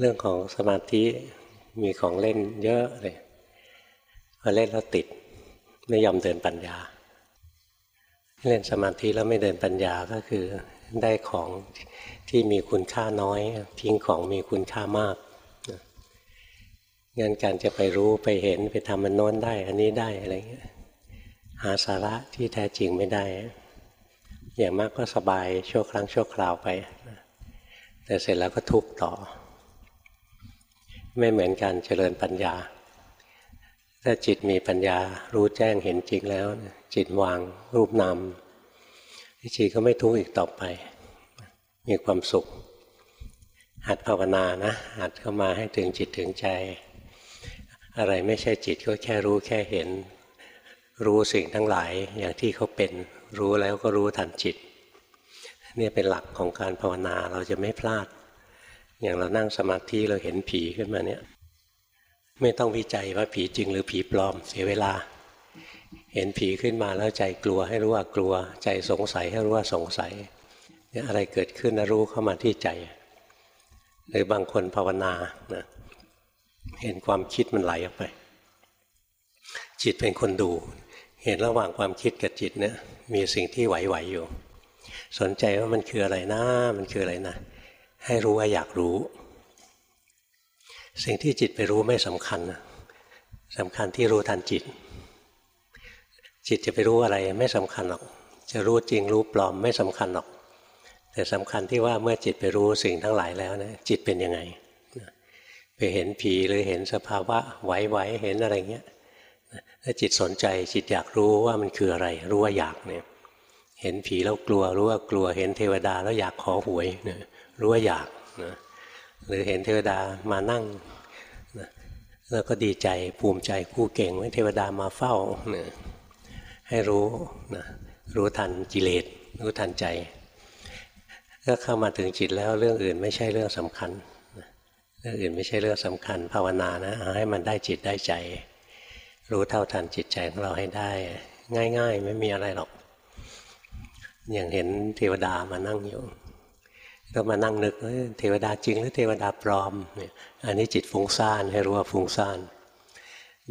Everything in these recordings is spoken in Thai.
เรื่องของสมาธิมีของเล่นเยอะเลยพอเล่นแล้วติด ไม่ยอมเดินปัญญา เล่นสมาธิแล้วไม่เดินปัญญาก็คือได้ของที่มีคุณค่าน้อย ทิ้งของมีคุณค่ามากงั้นการจะไปรู้ไปเห็นไปทำมันโน้นได้ อันนี้ได้อะไรเงี้ยหาสาระที่แท้จริงไม่ได้ อย่างมากก็สบายชั่วครั้งชั่วคราวไป แต่เสร็จแล้วก็ทุกข์ต่อ ไม่เหมือนการเจริญปัญญา ถ้าจิตมีปัญญารู้แจ้งเห็นจริงแล้ว จิตวางรูปนามจิตก็ไม่ทุกข์อีกต่อไป มีความสุข หัดภาวนานะ หัดเข้ามาให้ถึงจิตถึงใจ อะไรไม่ใช่จิตก็แค่รู้แค่เห็น รู้สิ่งทั้งหลายอย่างที่เขาเป็น รู้แล้วก็รู้ทันจิต นี่เป็นหลักของการภาวนาเราจะไม่พลาด อย่างเรานั่งสมาธิเราเห็นผีขึ้นมาเนี่ย ไม่ต้องวิจัยว่าผีจริงหรือผีปลอมเสียเวลา เห็นผีขึ้นมาแล้วใจกลัวให้รู้ว่ากลัว ใจสงสัยให้รู้ว่าสงสัยเนี่ยอะไรเกิดขึ้นนะรู้เข้ามาที่ใจหรือบางคนภาวนานะเห็นความคิดมันไหลออกไป จิตเป็นคนดู เห็นระหว่างความคิดกับจิตเนี่ยมีสิ่งที่ไหวๆอยู่ สนใจว่ามันคืออะไรนะมันคืออะไรนะ ให้รู้ว่าอยากรู้ สิ่งที่จิตไปรู้ไม่สำคัญนะสำคัญที่รู้ทันจิต จิตจะไปรู้อะไรไม่สำคัญหรอก จะรู้จริงรู้ปลอมไม่สำคัญหรอก แต่สำคัญที่ว่าเมื่อจิตไปรู้สิ่งทั้งหลายแล้วนะจิตเป็นยังไง ไปเห็นผีหรือเห็นสภาวะไหวๆเห็นอะไรเงี้ยถ้าจิตสนใจจิตอยากรู้ว่ามันคืออะไร รู้ว่าอยากเนี่ย เห็นผีแล้วกลัวรู้ว่ากลัวเห็นเทวดาแล้วอยากขอหวยเนี่ย รู้ว่าอยากนะหรือเห็นเทวดามานั่งนะแล้วก็ดีใจภูมิใจคู่เก่งว่าเทวดามาเฝ้านี่ยให้รู้นะรู้ทันกิเลสรู้ทันใจก็เข้ามาถึงจิตแล้วเรื่องอื่นไม่ใช่เรื่องสำคัญเรื่องอื่นไม่ใช่เรื่องสำคัญ ภาวนานะให้มันได้จิตได้ใจ รู้เท่าทันจิตใจของเราให้ได้ ง่าย ๆ ไม่มีอะไรหรอก อย่างเห็นเทวดามานั่งอยู่ ก็มานั่งนึกเทวดาจริงหรือเทวดาปลอมเนี่ยอันนี้จิตฟุ้งซ่านให้รู้ว่าฟุ้งซ่าน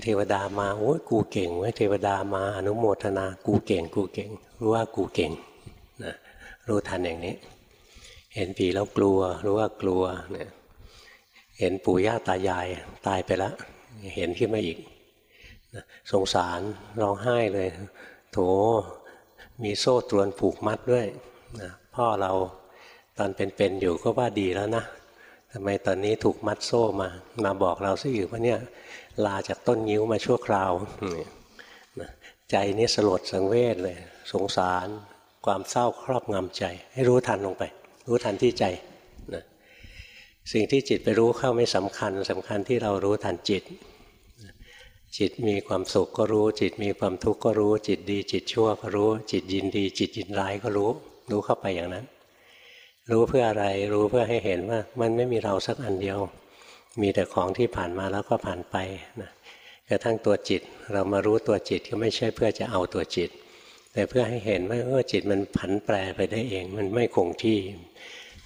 เทวดามาโอ้ยกูเก่งเว้ยเทวดามาอนุโมทนากูเก่ง กูเก่ง รู้ว่ากูเก่งนะรู้ทันอย่างนี้ เห็นผีแล้วกลัว รู้ว่ากลัวเนี่ยเห็นปู่ย่าตายายตายไปแล้ว เห็นขึ้นมาอีกนะสงสารร้องไห้เลย โถมีโซ่ตรวนผูกมัดด้วยนะพ่อเรา ตอนเป็นๆอยู่ก็ว่าดีแล้วนะทำไมตอนนี้ถูกมัดโซ่มา มาบอกเราซิอยู่ว่าเนี่ยลาจากต้นยิ้วมาชั่วคราวใจนี้สลดสังเวชเลย สงสารความเศร้าครอบงำใจ ให้รู้ทันลงไป รู้ทันที่ใจนะสิ่งที่จิตไปรู้เข้าไม่สำคัญสำคัญที่เรารู้ทันจิต จิตมีความสุขก็รู้ จิตมีความทุกข์ก็รู้ จิตดี จิตชั่วก็รู้ จิตยินดี จิตยินร้ายก็รู้ รู้เข้าไปอย่างนั้น รู้เพื่ออะไร รู้เพื่อให้เห็นว่า มันไม่มีเราสักอันเดียว มีแต่ของที่ผ่านมาแล้วก็ผ่านไปนะกระทั่งตัวจิต เรามารู้ตัวจิตก็ไม่ใช่เพื่อจะเอาตัวจิต แต่เพื่อให้เห็นว่าเออจิตมันผันแปรไปได้เอง มันไม่คงที่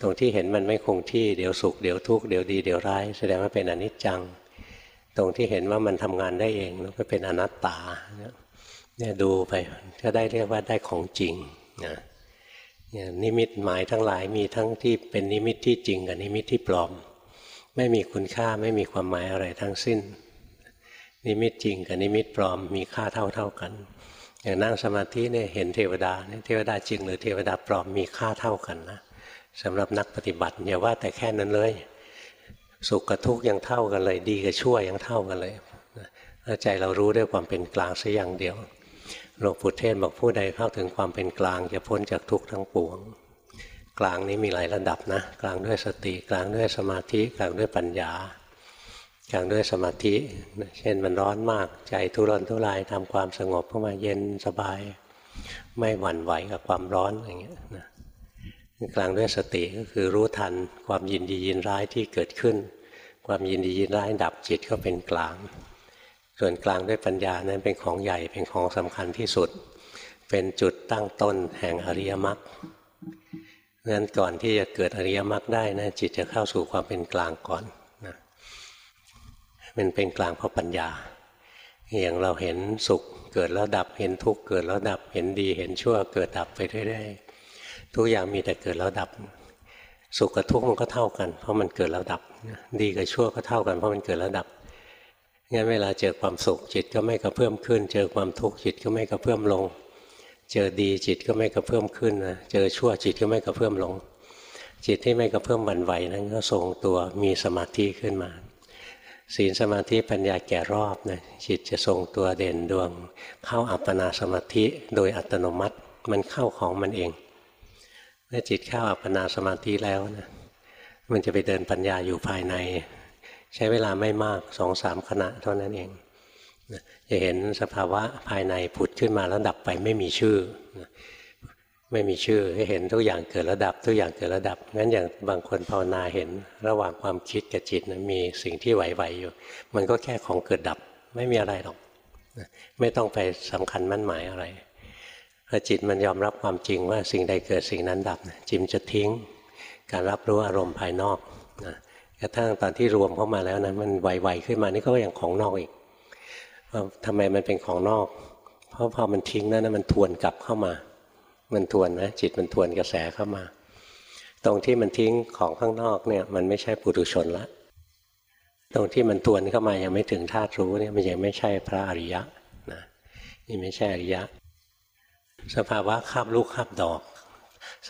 ตรงที่เห็นมันไม่คงที่เดี๋ยวสุขเดี๋ยวทุกข์เดี๋ยวดีเดี๋ยวร้ายแสดงว่าเป็นอนิจจัง ตรงที่เห็นว่ามันทำงานได้เองแล้วก็เป็นอนัตตาเนี่ยดูไปก็ได้เรียกว่าได้ของจริงนะ นิมิตหมายทั้งหลายมีทั้งที่เป็นนิมิตที่จริงกับนิมิตที่ปลอม ไม่มีคุณค่าไม่มีความหมายอะไรทั้งสิ้น นิมิตจริงกับนิมิตปลอมมีค่าเท่าเท่ากัน อย่างนั่งสมาธิเนี่ยเห็นเทวดาเนี่ยเทวดาจริงหรือเทวดาปลอมมีค่าเท่ากันนะสำหรับนักปฏิบัติอย่าว่าแต่แค่นั้นเลย สุขกับทุกข์ยังเท่ากันเลย ดีกับชั่วยังเท่ากันเลยใจเรารู้ด้วยความเป็นกลางสักอย่างเดียว หลวงปู่เทศบอกผู้ใดเข้าถึงความเป็นกลาง จะพ้นจากทุกข์ทั้งปวง กลางนี้มีหลายระดับนะ กลางด้วยสติกลางด้วยสมาธิกลางด้วยปัญญา กลางด้วยสมาธิ เช่นมันร้อนมากใจทุรนทุรายทำความสงบเข้ามาเย็นสบาย ไม่หวั่นไหวกับความร้อนอย่างเงี้ยนะกลางด้วยสติก็คือรู้ทันความยินดียินร้ายที่เกิดขึ้น ความยินดียินร้ายดับจิตก็เป็นกลาง ส่วนกลางด้วยปัญญานั้นเป็นของใหญ่เป็นของสำคัญที่สุด เป็นจุดตั้งต้นแห่งอริยมรรคงั้นก่อนที่จะเกิดอริยมรรคได้นะจิตจะเข้าสู่ความเป็นกลางก่อนมันเป็นกลางเพราะปัญญา อย่างเราเห็นสุขเกิดแล้วดับเห็นทุกข์เกิดแล้วดับเห็นดีเห็นชั่วเกิดดับไปเรื่อยๆทุกอย่างมีแต่เกิดแล้วดับ สุขกับทุกข์มันก็เท่ากัน เพราะมันเกิดแล้วดับ ดีกับชั่วก็เท่ากันเพราะมันเกิดแล้วดับ งั้นเวลาเจอความสุขจิตก็ไม่กระเพื่อมขึ้น เจอความทุกข์จิตก็ไม่กระเพื่อมลง เจอดีจิตก็ไม่กระเพื่อมขึ้นนะเจอชั่วจิตก็ไม่กระเพื่อมลง จิตที่ไม่กระเพื่อมหวั่นไหวนั้นก็ทรงตัวมีสมาธิขึ้นมา ศีลสมาธิปัญญาแก่รอบนะจิตจะทรงตัวเด่นดวง เข้าอัปปนาสมาธิโดยอัตโนมัติมันเข้าของมันเองเมื่อจิตเข้าอัปปนาสมาธิแล้วนะมันจะไปเดินปัญญาอยู่ภายใน ใช้เวลาไม่มากสองสามขณะเท่านั้นเองจะเห็นสภาวะภายในผุดขึ้นมาแล้วดับไปไม่มีชื่อ ไม่มีชื่อให้เห็นทุกอย่างเกิดระดับ ทุกอย่างเกิดระดับงั้นอย่างบางคนภาวนาเห็นระหว่างความคิดกับจิตนะมีสิ่งที่ไหวๆอยู่ มันก็แค่ของเกิดดับไม่มีอะไรหรอกไม่ต้องไปสำคัญมั่นหมายอะไรพอจิตมันยอมรับความจริงว่าสิ่งใดเกิดสิ่งนั้นดับจิมจะทิ้ง การรับรู้อารมณ์ภายนอก กระทั่งตอนที่รวมเข้ามาแล้วนะมันไหวๆขึ้นมานี่ก็ยังของนอกอีกทำไมมันเป็นของนอก เพราะพอมันทิ้งนั้นมันทวนกลับเข้ามา มันทวนนะจิตมันทวนกระแสเข้ามา ตรงที่มันทิ้งของข้างนอกเนี่ยมันไม่ใช่ปุถุชนละ ตรงที่มันทวนเข้ามายังไม่ถึงธาตุรู้เนี่ยมันยังไม่ใช่พระอริยะนะนี่ไม่ใช่อริยะ สภาวะคาบลูกคาบดอก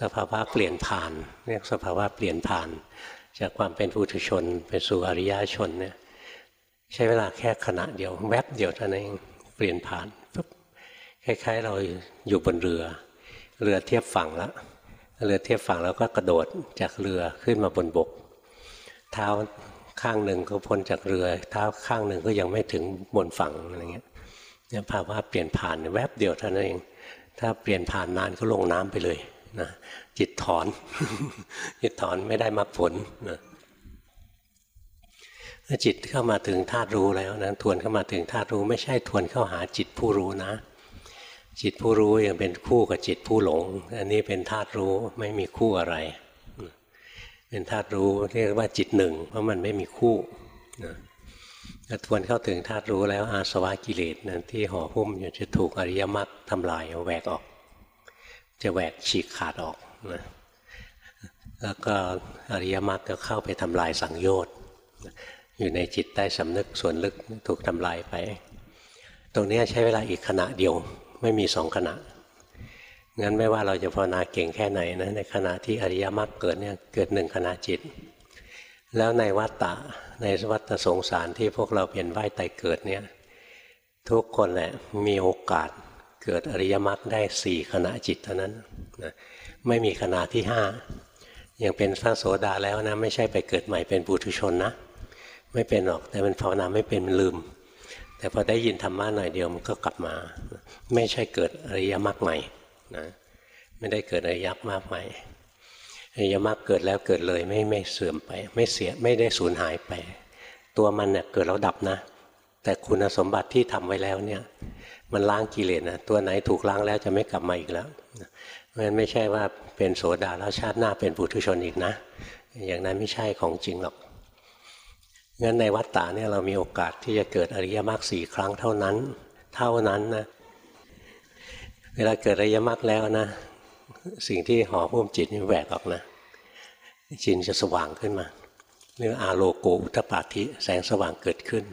สภาวะเปลี่ยนผ่าน เรียกสภาวะเปลี่ยนผ่าน จากความเป็นปุถุชนไปสู่อริยชนเนี่ยใช้เวลาแค่ขณะเดียว แวบเดียวเท่านั้นเองเปลี่ยนผ่านปุ๊บคล้ายๆ เราอยู่บนเรือ เรือเทียบฝั่งแล้วเรือเทียบฝั่งแล้วก็กระโดดจากเรือขึ้นมาบนบก เท้าข้างหนึ่งก็พ้นจากเรือ เท้าข้างหนึ่งก็ยังไม่ถึงบนฝั่งอะไรเงี้ยเนี่ยภาวะเปลี่ยนผ่านแวบเดียวเท่านั้นเอง ถ้าเปลี่ยนผ่านนานก็ลงน้ำไปเลย นะจิตถอน จิตถอนไม่ได้มรรคผลนะจิตเข้ามาถึงธาตุรู้แล้วนะทวนเข้ามาถึงธาตุรู้ไม่ใช่ทวนเข้าหาจิตผู้รู้นะ จิตผู้รู้ยังเป็นคู่กับจิตผู้หลง อันนี้เป็นธาตุรู้ไม่มีคู่อะไร เป็นธาตุรู้เรียกว่าจิตหนึ่งเพราะมันไม่มีคู่นะทวนเข้าถึงธาตุรู้แล้วอาสวะกิเลสนะที่ห่อหุ้มอยู่จะถูกอริยมรรคทำลายแหวกออก จะแหวกฉีกขาดออกนะแล้วก็อริยมรรคก็เข้าไปทำลายสังโยชน์อยู่ในจิตใต้สำนึกส่วนลึกถูกทำลายไป ตรงนี้ใช้เวลาอีกขณะเดียวไม่มีสองขณะงั้นไม่ว่าเราจะภาวนาเก่งแค่ไหนนะในขณะที่อริยมรรคเกิดเนี่ยเกิดหนึ่งขณะจิต แล้วในวัฏฏะในวัฏสงสารที่พวกเราเปลี่ยนว่ายตายเกิดเนี่ยทุกคนแหละมีโอกาส เกิดอริยมรรคได้สี่ขณะจิตเท่านั้นนะไม่มีขณะที่ห้ายังเป็นพระโสดาแล้วนะไม่ใช่ไปเกิดใหม่เป็นปุถุชนนะไม่เป็นหรอกแต่มันภาวนาไม่เป็นมันลืม แต่พอได้ยินธรรมะหน่อยเดียวมันก็กลับมา ไม่ใช่เกิดอริยมรรคใหม่นะไม่ได้เกิดอริยมรรคใหม่อริยมรรคเกิดแล้วเกิดเลยไม่ไม่เสื่อมไป ไม่เสียไม่ได้สูญหายไป ตัวมันเนี่ยเกิดแล้วดับนะ แต่คุณสมบัติที่ทำไว้แล้วเนี่ย มันล้างกิเลสนะตัวไหนถูกล้างแล้วจะไม่กลับมาอีกแล้วเพราะฉะนั้นไม่ใช่ว่าเป็นโสดาแล้วชาติหน้าเป็นปุถุชนอีกนะ อย่างนั้นไม่ใช่ของจริงหรอกงั้นในวัฏฏะเนี่ยเรามีโอกาสที่จะเกิดอริยมรรคสี่ครั้งเท่านั้น เท่านั้นนะเวลาเกิดอริยมรรคแล้วนะ สิ่งที่ห่อหุ้มจิตนี่แหวกออกนะจิตจะสว่างขึ้นมาเรื่องอาโลโกอุตปาธิแสงสว่างเกิดขึ้น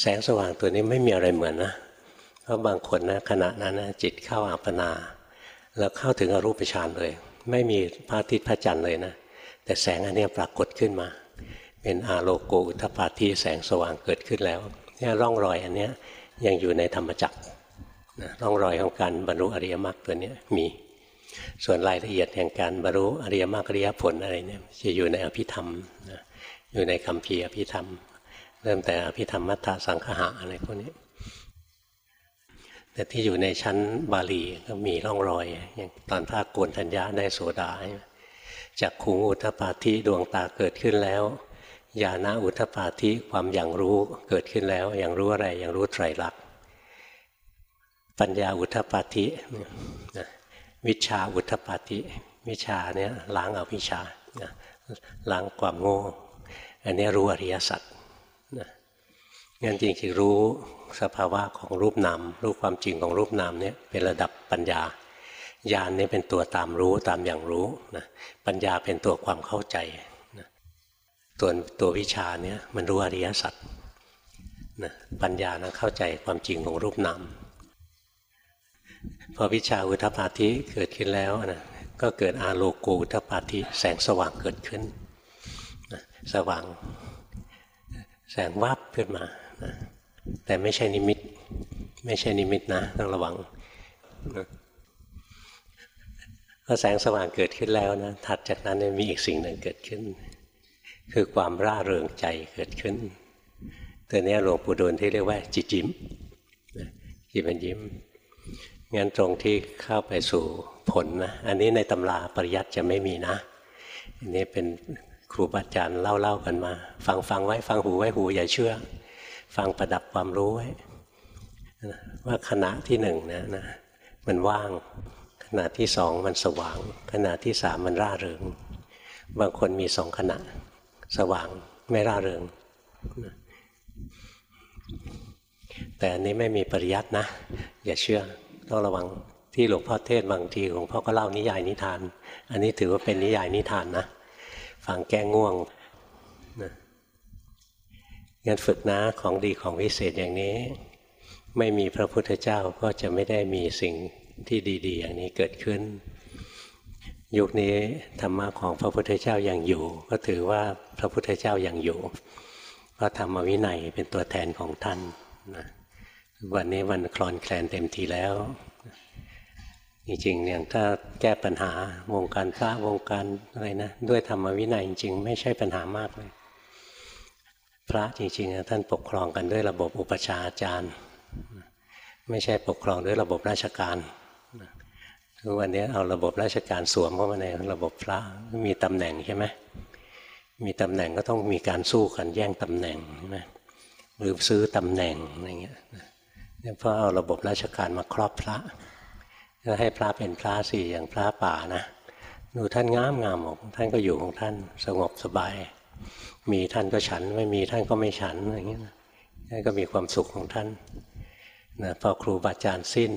แสงสว่างตัวนี้ไม่มีอะไรเหมือนนะเพราะบางคนนะขณะนั้นนะจิตเข้าอัปปนา แล้วเข้าถึงอรูปฌานเลย ไม่มีพระอาทิตย์พระจันทร์เลยนะ แต่แสงอันนี้ปรากฏขึ้นมา เป็นอาโลโกอุทปาทิแสงสว่างเกิดขึ้นแล้วเนี่ยร่องรอยอันนี้ยังอยู่ในธรรมจักรนะร่องรอยของการบรรลุอริยมรรคตัวนี้มี ส่วนรายละเอียดแห่งการบรรลุอริยมรรคอริยผลอะไรเนี่ยจะอยู่ในอภิธรรมนะอยู่ในคำพีอภิธรรม เริ่มแต่อภิธรรมมัทธสังคหะอะไรพวกนี้ แต่ที่อยู่ในชั้นบาลีก็มีร่องรอย อย่างตอนพระโกนทัญญาได้โสดาจากขุงอุทปาทิดวงตาเกิดขึ้นแล้วญาณอุทปาธิความอย่างรู้เกิดขึ้นแล้ว อย่างรู้อะไรอย่างรู้ไตรลักษณ์ปัญญาอุทปาธิวิชาอุทปาธิวิชาเนี่ยล้างเอาวิชาล้างความโง่อันนี้รู้อริยสัจ งั้นจริงๆรู้สภาวะของรูปนามรู้ความจริงของรูปนามเนี่ยเป็นระดับปัญญาญาณนี่เป็นตัวตามรู้ตามอย่างรู้นะปัญญาเป็นตัวความเข้าใจนะตัวตัววิชาเนี่ยมันรู้อริยสัจนะปัญญานะเข้าใจความจริงของรูปนามพอวิชาอุทปาธิเกิดขึ้นแล้วนะก็เกิดอาโลโกอุทปาธิแสงสว่างเกิดขึ้นนะสว่าง แสงวับขึ้นมานะแต่ไม่ใช่นิมิต ไม่ใช่นิมิตนะต้องระวังนะพอแสงสว่างเกิดขึ้นแล้วนะถัดจากนั้นมีอีกสิ่งหนึ่งเกิดขึ้น คือความร่าเริงใจเกิดขึ้น ตัวนี้หลวงปู่ดูลที่เรียกว่าจิตยิ้มจิตมันยิ้มงั้นตรงที่เข้าไปสู่ผลนะอันนี้ในตำราปริยัติจะไม่มีนะอันนี้เป็น รูบาอาจารย์เล่าๆกันมา ฟังฟังไว้ฟังหูไว้หูอย่าเชื่อ ฟังประดับความรู้ไว้ว่าขณะที่หนึ่งนะนะมันว่าง ขณะที่สองมันสว่าง ขณะที่สามมันร่าเริง บางคนมีสองขณะ สว่างไม่ร่าเริง แต่อันนี้ไม่มีปริยัตินะ อย่าเชื่อต้องระวังที่หลวงพ่อเทศบางทีหลวงพ่อก็เล่านิยายนิทาน อันนี้ถือว่าเป็นนิยายนิทานนะ ฟังแก้ง่วงนะงั้นฝึกนะของดีของวิเศษอย่างนี้ ไม่มีพระพุทธเจ้าก็จะไม่ได้มีสิ่งที่ดี ๆ อย่างนี้เกิดขึ้น ยุคนี้ธรรมะของพระพุทธเจ้ายัางอยู่ ก็ถือว่าพระพุทธเจ้ายัางอยู่เพราะธรรมวินัยเป็นตัวแทนของท่านนะวันนี้วันคลอนแคลนเต็มทีแล้ว จริงๆอย่างถ้าแก้ปัญหาวงการพระวงการอะไรนะด้วยธรรมวินัยจริง ๆ ไม่ใช่ปัญหามากเลย พระจริงๆท่านปกครองกันด้วยระบบอุปชาอาจารย์ ไม่ใช่ปกครองด้วยระบบราชการทุกวันนี้เอาระบบราชการสวมเข้ามาในระบบพระมีตำแหน่งใช่ไหมมีตำแหน่งก็ต้องมีการสู้กันแย่งตำแหน่งใช่ไหมหรือซื้อตำแหน่งอะไรเงี้ยเพราะเอาระบบราชการมาครอบพระ ก็ให้พระเป็นพระสี่อย่างพระป่านะดูท่านงามงามของท่านก็อยู่ของท่านสงบสบาย มีท่านก็ฉันไม่มีท่านก็ไม่ฉันอะไรเงี้ยท่านก็มีความสุขของท่านนะพอครูบาอาจารย์สิ้น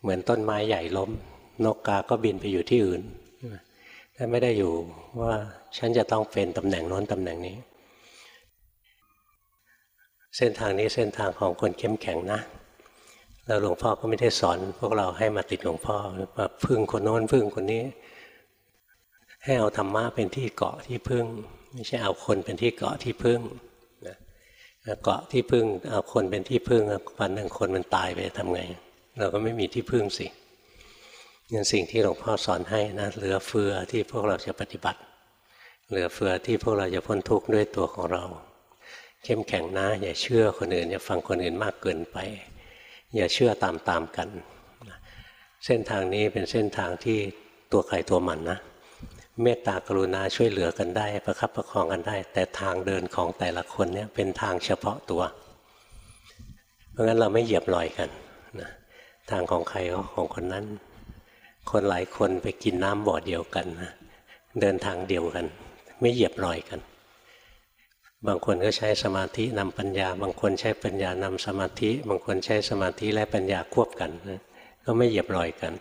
เหมือนต้นไม้ใหญ่ล้ม นกกาก็บินไปอยู่ที่อื่นท่านไม่ได้อยู่ว่าฉันจะต้องเป็นตำแหน่งโน้นตำแหน่งนี้ เส้นทางนี้เส้นทางของคนเข้มแข็งนะ แล้วหลวงพ่อก็ไม่ได้สอน พวกเราให้มาติดหลวงพ่อมาพึ่งคนโน้นพึ่งคนนี้ ให้เอาธรรมะเป็นที่เกาะที่พึ่ง ไม่ใช่เอาคนเป็นที่เกาะที่พึ่งนะเกาะที่พึ่งเอาคนเป็นที่พึ่งวันหนึ่งคนมันตายไปทำไง เราก็ไม่มีที่พึ่งสินี่สิ่งที่หลวงพ่อสอนให้นะเหลือเฟือที่พวกเราจะปฏิบัติ เหลือเฟือที่พวกเราจะพ้นทุกข์ด้วยตัวของเรา เข้มแข็งนะอย่าเชื่อคนอื่นอย่าฟังคนอื่นมากเกินไป อย่าเชื่อตามตามกัน เส้นทางนี้เป็นเส้นทางที่ตัวใครตัวมันนะ เมตตากรุณาช่วยเหลือกันได้ ประคับประคองกันได้ แต่ทางเดินของแต่ละคนเนี่ยเป็นทางเฉพาะตัว เพราะงั้นเราไม่เหยียบลอยกันนะทางของใครก็ของคนนั้น คนหลายคนไปกินน้ำบ่อเดียวกันนะเดินทางเดียวกัน ไม่เหยียบลอยกัน บางคนก็ใช้สมาธินำปัญญา บางคนใช้ปัญญานำสมาธิ บางคนใช้สมาธิและปัญญาควบกันนะก็ไม่เหยียบรอยกัน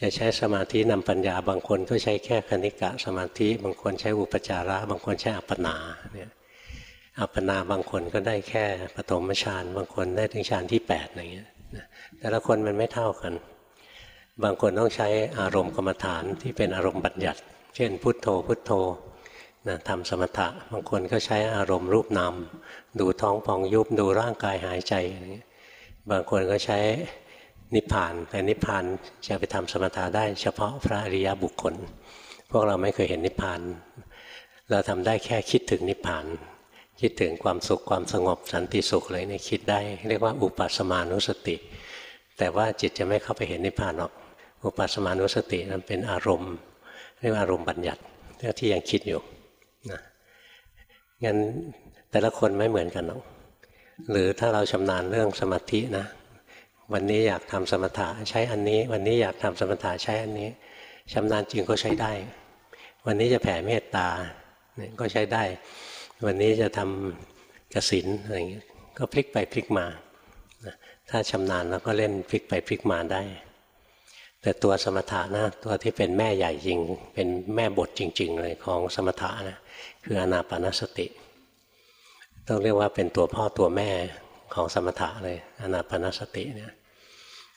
จะใช้สมาธินำปัญญา บางคนก็ใช้แค่คณิกะสมาธิ บางคนใช้อุปจาระ บางคนใช้อัปปนาเนี่ยอัปปนาบางคนก็ได้แค่ปฐมฌานบางคนได้ถึงฌานที่8อะไรเงี้ยแต่ละคนมันไม่เท่ากัน บางคนต้องใช้อารมณ์กรรมฐานที่เป็นอารมณ์บัญญัติ เช่น พุทโธพุทโธ นะทำสมถะบางคนก็ใช้อารมณ์รูปนามดูท้องพองยุบดูร่างกายหายใจอย่างนี้บางคนก็ใช้นิพพานแต่นิพพานจะไปทำสมถะได้เฉพาะพระอริยบุคคล พวกเราไม่เคยเห็นนิพพาน เราทำได้แค่คิดถึงนิพพาน คิดถึงความสุขความสงบสันติสุขอะไรนี่คิดได้ เรียกว่าอุปสมานุสติ แต่ว่าจิตจะไม่เข้าไปเห็นนิพพานหรอก อุปสมานุสตินั้นเป็นอารมณ์ เรียกว่าอารมณ์บัญญัติที่ยังคิดอยู่ นะงั้นแต่ละคนไม่เหมือนกันหรอกหรือถ้าเราชำนาญเรื่องสมาธินะวันนี้อยากทำสมถะใช้อันนี้ วันนี้อยากทำสมถะใช้อันนี้ชำนาญจริงก็ใช้ได้ วันนี้จะแผ่เมตตาก็ใช้ได้ วันนี้จะทำกสินอะไรอย่างเงี้ยก็พลิกไปพลิกมา ถ้าชำนาญแล้วก็เล่นพลิกไปพลิกมาได้ แต่ตัวสมถะนะตัวที่เป็นแม่ใหญ่จริง เป็นแม่บทจริง ๆ เลยของสมถะนะคืออนาปานสติ ต้องเรียกว่าเป็นตัวพ่อตัวแม่ของสมถะเลยอนาปานสติเนี่ย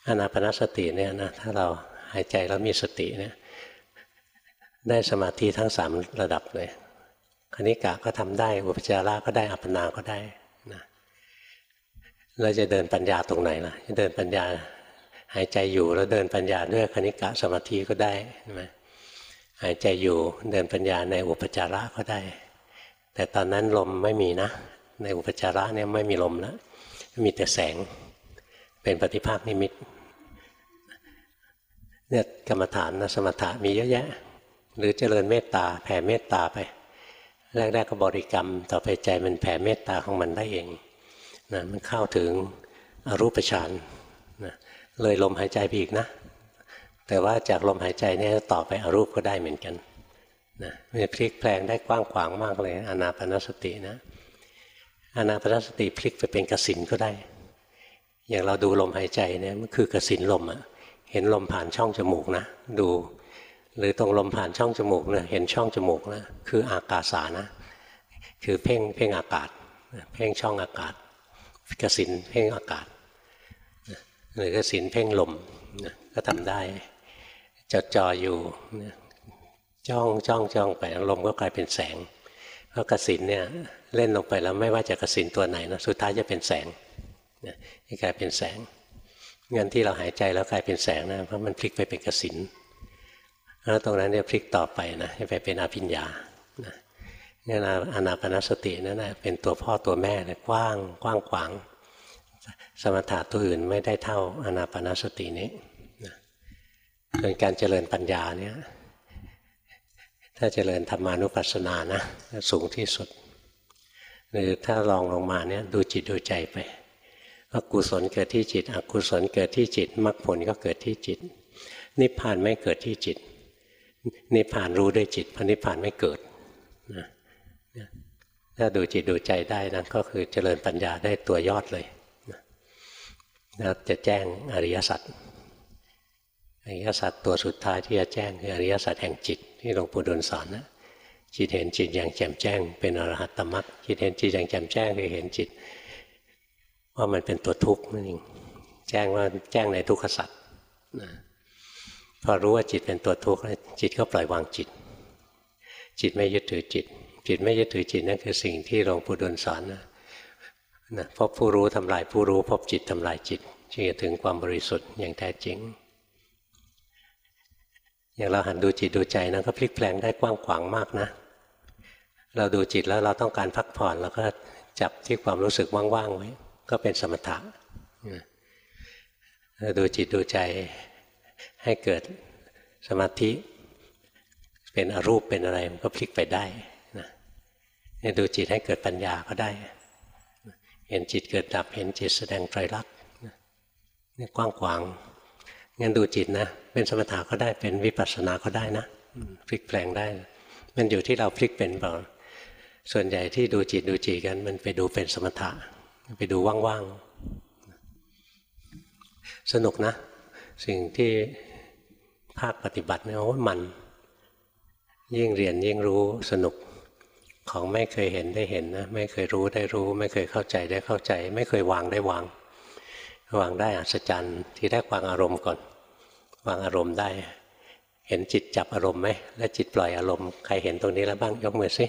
อนาปานสติเนี่ยนะถ้าเราหายใจแล้วมีสติเนี่ยได้สมาธิทั้งสามระดับเลยคณิกะก็ทำได้ อุปจาระก็ได้ อัปปนาก็ได้นะเราจะเดินปัญญาตรงไหนล่ะจะเดินปัญญา หายใจอยู่แล้วเดินปัญญาด้วยคณิกะสมาธิก็ได้ใช่ไหมหายใจอยู่เดินปัญญาในอุปจาระก็ได้ แต่ตอนนั้นลมไม่มีนะ ในอุปจาระเนี่ยไม่มีลมแล้วมีแต่แสงเป็นปฏิภาคนิมิตเนี่ยกรรมฐานนะสมถะมีเยอะแยะ หรือเจริญเมตตาแผ่เมตตาไป แรกๆก็บริกรรม ต่อไปใจมันแผ่เมตตาของมันได้เองนะมันเข้าถึงอรูปฌานนะ เลยลมหายใจไปอีกนะ แต่ว่าจากลมหายใจเนี่ยต่อไปอรูปก็ได้เหมือนกันนะมันพลิกแปลงได้กว้างขวางมากเลยอนาปนสตินะอนาปนสติพลิกไปเป็นกสินก็ได้ อย่างเราดูลมหายใจเนี่ยมันคือกสินลมอะเห็นลมผ่านช่องจมูกนะ ดู หรือตรงลมผ่านช่องจมูกเนี่ยเห็นช่องจมูกนะคืออากาสานะ คือเพ่งเพ่งอากาศ เพ่งช่องอากาศกสินเพ่งอากาศ หรือกสินเพ่งลมก็ทำได้จดจ่ออยู่จ้องจ้องจ้องไปลมก็กลายเป็นแสงเพราะกสินเนี่ยเล่นลงไปแล้วไม่ว่าจะกสินตัวไหนนะสุดท้ายจะเป็นแสงกลายเป็นแสงเงินที่เราหายใจแล้วกลายเป็นแสงนะเพราะมันพลิกไปเป็นกสินแล้วตรงนั้นเนี่ยพลิกต่อไปนะไปเป็นอภิญญาเนี่ยนะอนาปนสตินั่นนะเป็นตัวพ่อตัวแม่เลยกว้างกว้างขวาง สมถะตัวอื่นไม่ได้เท่าอนาปนาสตินี้ส่วนการเจริญปัญญาเนี่ย ถ้าเจริญธรรมานุปัสสนานะสูงที่สุด หรือถ้าลองลงมาเนี่ยดูจิตดูใจไปว่ากุศลเกิดที่จิต อกุศลเกิดที่จิตมรรคผลก็เกิดที่จิต นิพพานไม่เกิดที่จิต นิพพานรู้ด้วยจิตพระนิพพานไม่เกิดนะถ้าดูจิตดูใจได้นะก็คือเจริญปัญญาได้ตัวยอดเลย นะแล้วจะแจ้งอริยสัจอริยสัจตัวสุดท้ายที่จะแจ้งคืออริยสัจแห่งจิตที่หลวงปู่ดูลสอนนะจิตเห็นจิตอย่างแจ่มแจ้ง เป็นอรหัตตมรรคจิตเห็นจิตอย่างแจ่มแจ้งคือเห็นจิต ว่ามันเป็นตัวทุกข์นั่นเองแจ้งว่าแจ้งในทุกขสัจนะพอรู้ว่าจิตเป็นตัวทุกข์จิตก็ปล่อยวางจิต จิตไม่ยึดถือจิต จิตไม่ยึดถือจิตนั่นคือสิ่งที่หลวงปู่ดูลสอนนะ นะพบผู้รู้ทำลายผู้รู้ พบจิตทำลายจิตจึงจะถึงความบริสุทธิ์อย่างแท้จริง อย่างเราหันดูจิตดูใจนะก็พลิกแปลงได้กว้างขวางมากนะ เราดูจิตแล้วเราต้องการพักผ่อนเราก็จับที่ความรู้สึกว่างๆไว้ ก็เป็นสมถะเราดูจิตดูใจให้เกิดสมาธิ เป็นอรูปเป็นอะไรมันก็พลิกไปได้นะดูจิตให้เกิดปัญญาก็ได้ เห็นจิตเกิดดับเห็นจิตแสดงไตรลักษณ์นี่กว้างขวางงั้นดูจิตนะ เป็นสมถะก็ได้เป็นวิปัสสนาก็ได้นะพลิกแปลงได้ มันอยู่ที่เราพลิกเป็นเปล่าส่วนใหญ่ที่ดูจิตดูจิตกัน มันไปดูเป็นสมถะไปดูว่างๆสนุกนะ สิ่งที่ภาคปฏิบัติเนี่ยโอ้มัน ยิ่งเรียนยิ่งรู้สนุก ของไม่เคยเห็นได้เห็นนะไม่เคยรู้ได้รู้ ไม่เคยเข้าใจได้เข้าใจ ไม่เคยวางได้วาง วางได้อัศจรรย์ ที่แรกวางอารมณ์ก่อน วางอารมณ์ได้ เห็นจิตจับอารมณ์ไหมและจิตปล่อยอารมณ์ใครเห็นตรงนี้แล้วบ้างยกมือสิ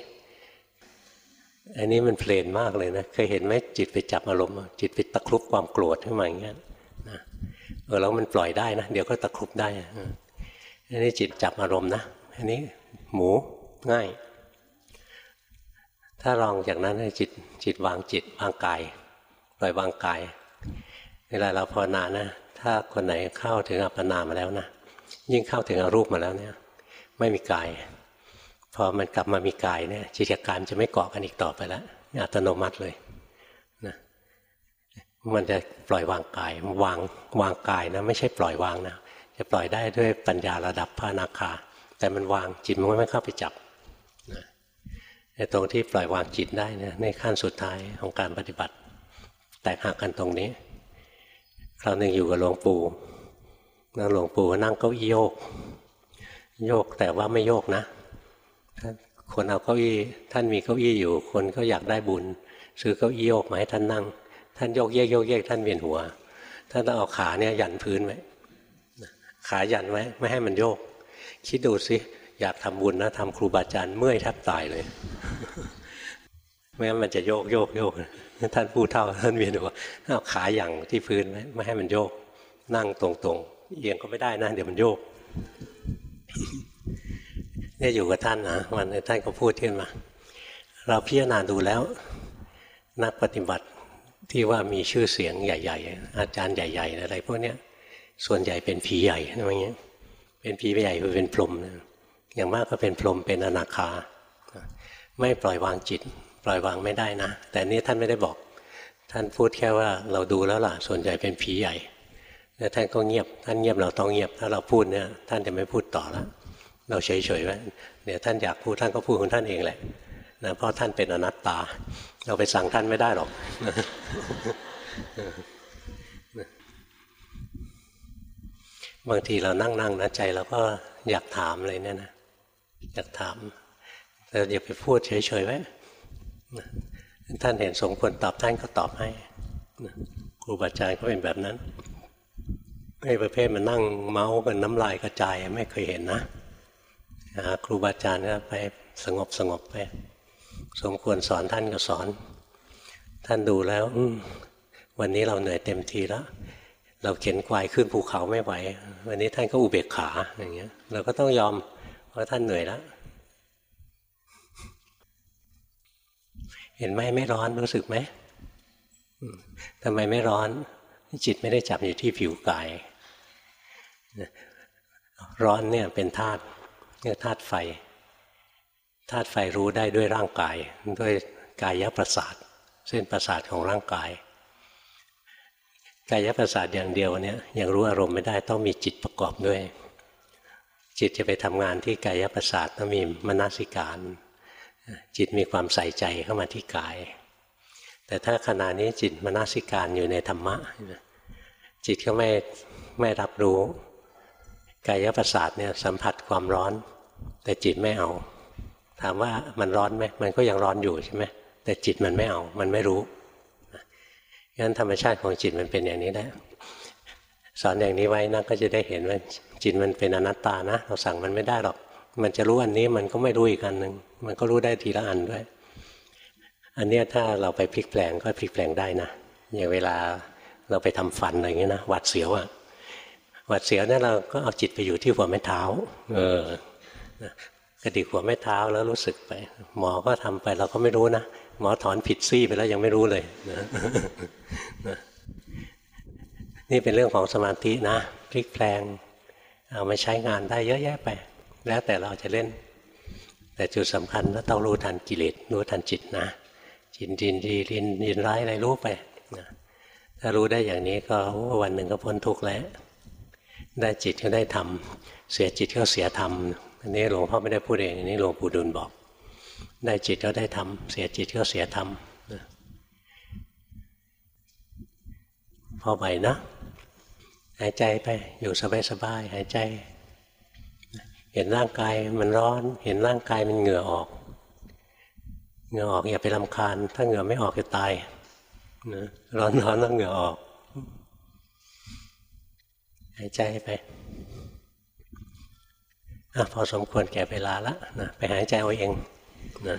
อันนี้มันเพลนมากเลยนะเคยเห็นไหมจิตไปจับอารมณ์ จิตไปตะครุบความโกรธขึ้นมาอย่างเงี้ยเออแล้วมันปล่อยได้นะเดี๋ยวก็ตะครุบได้อันนี้จิตจับอารมณ์นะอันนี้หมูง่าย ถ้าลองจากนั้นให้จิตจิตวางจิตวางกายปล่อยวางกายเวลาเราภาวนานะ ถ้าคนไหนเข้าถึงอัปปนามาแล้วนะยิ่งเข้าถึงอรูปมาแล้วเนี่ย ไม่มีกาย พอมันกลับมามีกายเนี่ยจิตกายมจะไม่เกาะกันอีกต่อไปแล้วอัตโนมัติเลยมันจะปล่อยวางกายวางวางกายนะ ไม่ใช่ปล่อยวางนะจะปล่อยได้ด้วยปัญญาระดับพระนาคา แต่มันวางจิตมันไม่เข้าไปจับ นะตรงที่ปล่อยวางจิตได้นะในขั้นสุดท้ายของการปฏิบัติ แตกหักกันตรงนี้ คราวหนึ่งอยู่กับหลวงปู่นั่งหลวงปู่นั่งเก้าอี้โยก โยกแต่ว่าไม่โยกนะคนเอาเก้าอี้ท่านมีเก้าอี้อยู่ คนก็อยากได้บุญ ซื้อเก้าอี้โยกมาให้ท่านนั่ง ท่านโยกเยกโยกเยกท่านเวียนหัว ท่านต้องเอาขาเนี่ยยันพื้นไว้ขายันไว้ ไม่ให้มันโยก คิดดูสิ อยากทำบุญนะทำครูบาอาจารย์เมื่อยแทบตายเลยไม่งั้นมันจะโยกโยกโยกท่านพูดเท่าท่านเวียนหัวเอาขาอย่างที่พื้นไม่ให้มันโยก นั่งตรงๆเอียงก็ไม่ได้นะเดี๋ยวมันโยกเนี่ยอยู่กับท่านนะวันนี้ท่านก็พูดขึ้นมา เราพิจารณาดูแล้ว นักปฏิบัติที่ว่ามีชื่อเสียงใหญ่ ๆ อาจารย์ใหญ่ ๆ อะไรพวกนี้ส่วนใหญ่เป็นผีใหญ่อะไรเงี้ยเป็นผีใหญ่คือเป็นพรหมนะ อย่างมากก็เป็นพรหมเป็นอนาคา ไม่ปล่อยวางจิต ปล่อยวางไม่ได้นะ แต่นี้ท่านไม่ได้บอก ท่านพูดแค่ว่าเราดูแล้วล่ะ ส่วนใหญ่เป็นผีใหญ่แล้วท่านก็เงียบ ท่านเงียบเราต้องเงียบ ถ้าเราพูดเนี่ยท่านจะไม่พูดต่อแล้วเราเฉยๆไว้เดี๋ยวท่านอยากพูดท่านก็พูดของท่านเองแหละนะเพราะท่านเป็นอนัตตา เราไปสั่งท่านไม่ได้หรอกบางทีเรานั่งนั่งนะใจเราก็อยากถามเลยเนี่ยนะ อยากถามแต่อย่าไปพูดเฉยๆไว้ท่านเห็นสมควรตอบท่านก็ตอบให้ครูบาอาจารย์ก็เป็นแบบนั้นไอ้ประเภทมันนั่งเมาส์กันน้ำลายกระจายไม่เคยเห็นนะครูบาอาจารย์ก็ไปสงบสงบไป สมควรสอนท่านก็สอน ท่านดูแล้ววันนี้เราเหนื่อยเต็มทีแล้ว เราเข็นควายขึ้นภูเขาไม่ไหว วันนี้ท่านก็อุเบกขาอย่างเงี้ย เราก็ต้องยอม ราะท่านเหนื่อยแล้ว เห็นไหมไม่ร้อนรู้สึกไหมทำไมไม่ร้อน จิตไม่ได้จับอยู่ที่ผิวกาย ร้อนเนี่ยเป็นธาตุเรียธาตุไฟธาตุไฟรู้ได้ด้วยร่างกาย ด้วยกายประสาท เส้นประสาทของร่างกาย กายประสาทอย่างเดียวเนี่ยยังรู้อารมณ์ไม่ได้ต้องมีจิตประกอบด้วย จิตจะไปทำงานที่กายประสาทต้องมีมนสิการ จิตมีความใส่ใจเข้ามาที่กาย แต่ถ้าขณะนี้จิตมนสิการอยู่ในธรรมะ จิตก็ไม่ไม่รับรู้กายประสาทเนี่ยสัมผัสความร้อน แต่จิตไม่เอา ถามว่ามันร้อนไหมมันก็ยังร้อนอยู่ใช่ไหมแต่จิตมันไม่เอา มันไม่รู้งั้นธรรมชาติของจิตมันเป็นอย่างนี้แหละ สอนอย่างนี้ไว้นะก็จะได้เห็นว่าจิตมันเป็นอนัตตานะ เราสั่งมันไม่ได้หรอก มันจะรู้อันนี้มันก็ไม่รู้อีกอันหนึ่งมันก็รู้ได้ทีละอันด้วย อันนี้ถ้าเราไปพลิกแปลงก็พลิกแปลงได้นะอย่างเวลาเราไปทำฟันอะไรเงี้ยนะหวัดเสียวอะหวัดเสียวเนี่ยเราก็เอาจิตไปอยู่ที่หัวแม่เท้า เออกระดิกหัวแม่เท้าแล้วรู้สึกไป หมอก็ทำไปเราก็ไม่รู้นะหมอถอนผิดซี่ไปแล้วยังไม่รู้เลยนะ นี่เป็นเรื่องของสมาธินะพลิกแปลงเอามาใช้งานได้เยอะแยะไป แล้วแต่เราจะเล่น แต่จุดสำคัญก็ต้องรู้ทันกิเลสรู้ทันจิตนะ จิตดินดีดินดินร้ายอะไรรู้ไปนะถ้ารู้ได้อย่างนี้ก็วันหนึ่งก็พ้นทุกข์แล้วได้จิตก็ได้ทำเสียจิตก็เสียธรรมอันนี้หลวงพ่อไม่ได้พูดเองอันนี้หลวงปู่ดุลบอก ได้จิตก็ได้ทำเสียจิตก็เสียธรรมพอไหวนะ หายใจไปอยู่สบายๆหายใจ เห็นร่างกายมันร้อน เห็นร่างกายมันเหงื่อออกเหงื่อออกอย่าไปลำคาญ ถ้าเหงื่อไม่ออกจะตายนะร้อนร้อนต้องเหงื่อออก หายใจไปอพอสมควรแก่เวลาละนะไปหายใจเอาเองนะ